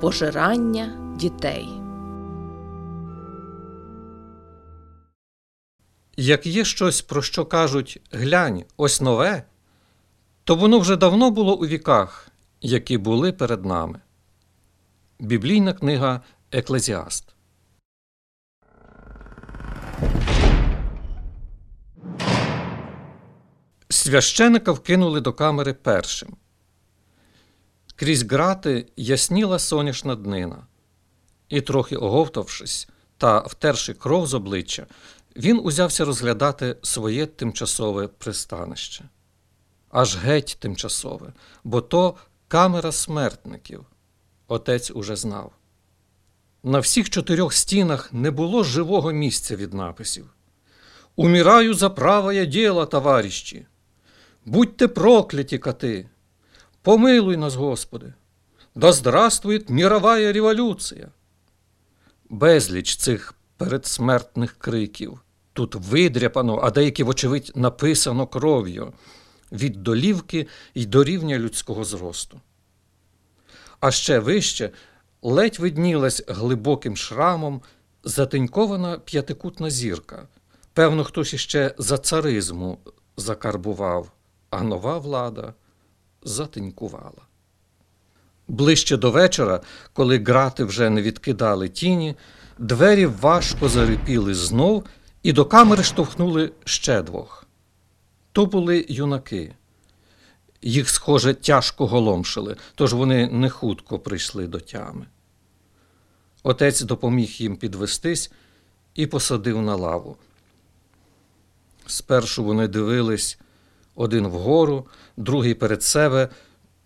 Пожирання дітей. Як є щось, про що кажуть глянь, ось нове, то воно вже давно було у віках, які були перед нами. Біблійна книга Еклезіаст. Священика вкинули до камери першим. Крізь грати ясніла соняшна днина, і, трохи оговтавшись та втерши кров з обличчя, він узявся розглядати своє тимчасове пристанище. Аж геть тимчасове, бо то камера смертників. Отець уже знав. На всіх чотирьох стінах не було живого місця від написів. Умираю за правое діло, товарищі. Будьте прокляті коти. Помилуй нас, Господи. Да здравствует мировая революція. Безліч цих передсмертних криків. Тут видряпано, а деякі, вочевидь, написано кров'ю від долівки й до рівня людського зросту. А ще вище ледь виднілась глибоким шрамом затинькована п'ятикутна зірка. Певно, хтось іще за царизму закарбував, а нова влада затинькувала. Ближче до вечора, коли грати вже не відкидали тіні, двері важко зарипіли знов і до камери штовхнули ще двох. То були юнаки. Їх, схоже, тяжко голомшили, тож вони не хутко прийшли до тями. Отець допоміг їм підвестись і посадив на лаву. Спершу вони дивились один вгору, другий перед себе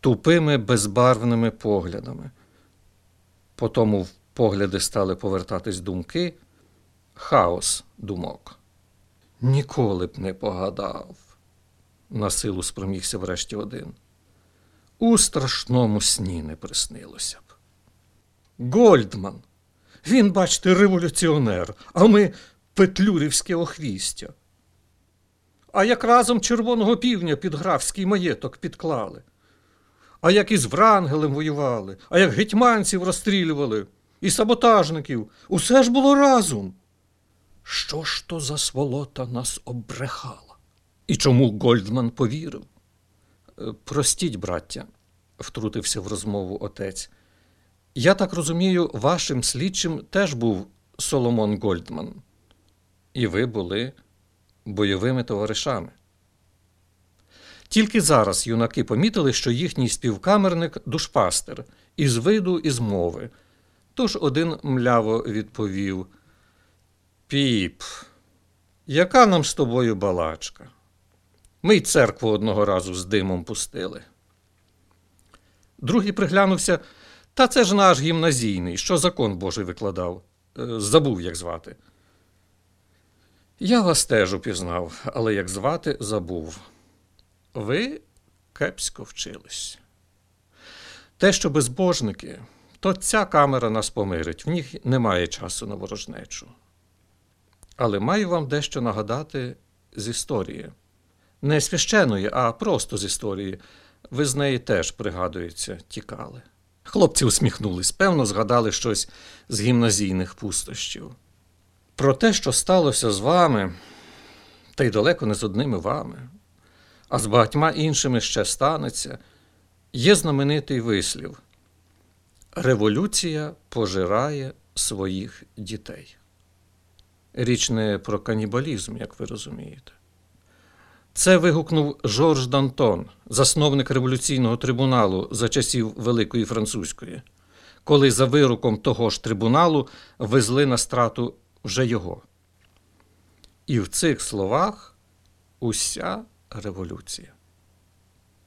тупими безбарвними поглядами. Потому в погляди стали повертатись думки, хаос думок. Ніколи б не погадав, на силу спромігся врешті один. У страшному сні не приснилося б. Гольдман. Він, бачите, революціонер, а ми петлюрівське охвістя. А як разом червоного півня під графський маєток підклали, а як із Врангелем воювали, а як гетьманців розстрілювали, і саботажників, усе ж було разом. Що ж то за сволота нас обрехала? І чому Гольдман повірив? «Е, Простіть, браття, втрутився в розмову отець. Я так розумію, вашим слідчим теж був Соломон Гольдман. І ви були бойовими товаришами. Тільки зараз юнаки помітили, що їхній співкамерник душпастер із виду і з мови. Тож один мляво відповів: Піп, яка нам з тобою балачка? Ми й церкву одного разу з димом пустили. Другий приглянувся. Та це ж наш гімназійний, що закон Божий викладав. Е, Забув, як звати. Я вас теж упізнав, але як звати забув. Ви кепсько вчились. Те, що безбожники, то ця камера нас помирить, в них немає часу на ворожнечу. Але маю вам дещо нагадати з історії. Не священої, а просто з історії. Ви з неї теж, пригадується, тікали. Хлопці усміхнулись, певно, згадали щось з гімназійних пустощів. Про те, що сталося з вами, та й далеко не з одними вами, а з багатьма іншими ще станеться, є знаменитий вислів: Революція пожирає своїх дітей. Річ не про канібалізм, як ви розумієте. Це вигукнув Жорж Дантон, засновник революційного трибуналу за часів Великої Французької, коли за вироком того ж трибуналу везли на страту вже його. І в цих словах уся революція.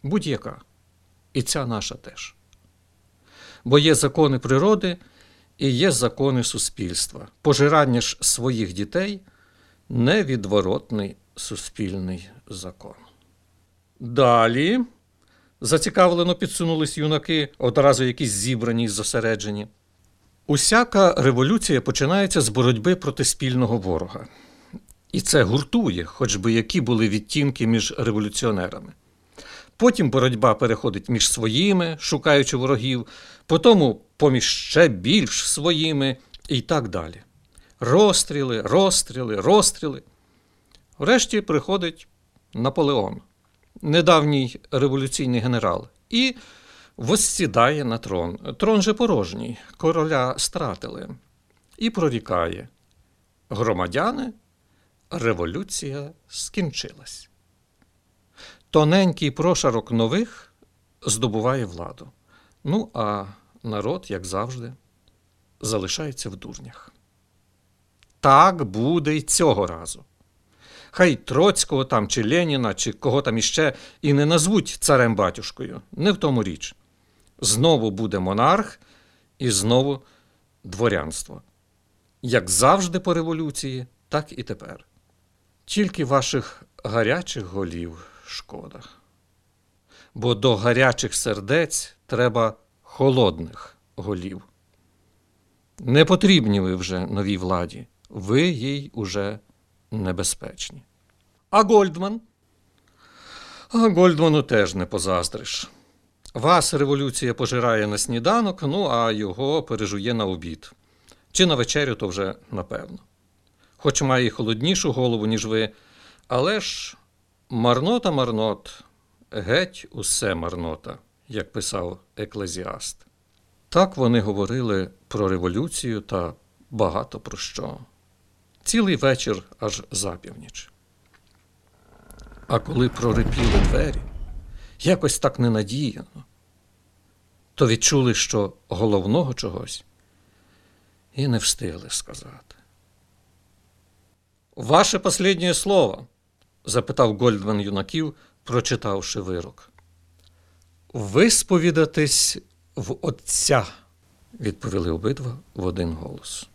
Будь-яка. І ця наша теж. Бо є закони природи і є закони суспільства. Пожирання ж своїх дітей невідворотний суспільний закон. Далі зацікавлено підсунулись юнаки, одразу якісь зібрані й зосереджені. Усяка революція починається з боротьби проти спільного ворога. І це гуртує, хоч би які були відтінки між революціонерами. Потім боротьба переходить між своїми, шукаючи ворогів, потім поміж ще більш своїми і так далі. Розстріли, розстріли, розстріли. Врешті приходить Наполеон, недавній революційний генерал, і воссідає на трон. Трон же порожній, короля стратили, і прорікає: Громадяни, революція скінчилась. Тоненький прошарок нових здобуває владу. Ну, а народ, як завжди, залишається в дурнях. Так буде й цього разу. Хай Троцького там, чи Леніна, чи кого там іще і не назвуть царем батюшкою. Не в тому річ. Знову буде монарх і знову дворянство. Як завжди по революції, так і тепер. Тільки ваших гарячих голів шкода. Бо до гарячих сердець треба холодних голів. Не потрібні ви вже новій владі, ви їй уже небезпечні. А Гольдман? А Гольдману теж не позаздриш. Вас революція пожирає на сніданок, ну а його пережує на обід. Чи на вечерю, то вже напевно. Хоч має й холоднішу голову, ніж ви, але ж марнота марнот, геть усе марнота, як писав еклезіаст. Так вони говорили про революцію та багато про що. Цілий вечір аж запівніч. А коли прорипіли двері, якось так ненадіяно, то відчули, що головного чогось і не встигли сказати. Ваше последнє слово? запитав Гольдман юнаків, прочитавши вирок. Висповідатись в Отця, відповіли обидва в один голос.